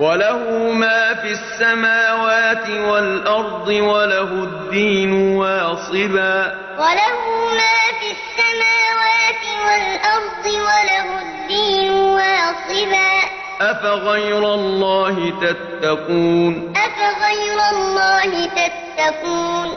وَلَهُ مَا فِي السَّمَاوَاتِ وَالْأَرْضِ وَلَهُ الدِّينُ وَاصِبًا ۚ وَلَهُ مَا فِي السَّمَاوَاتِ وَالْأَرْضِ وَلَهُ الدِّينُ وَاصِبًا أفغير الله تتقون ۚ أَفَغَيْرَ اللَّهِ تَتَّقُونَ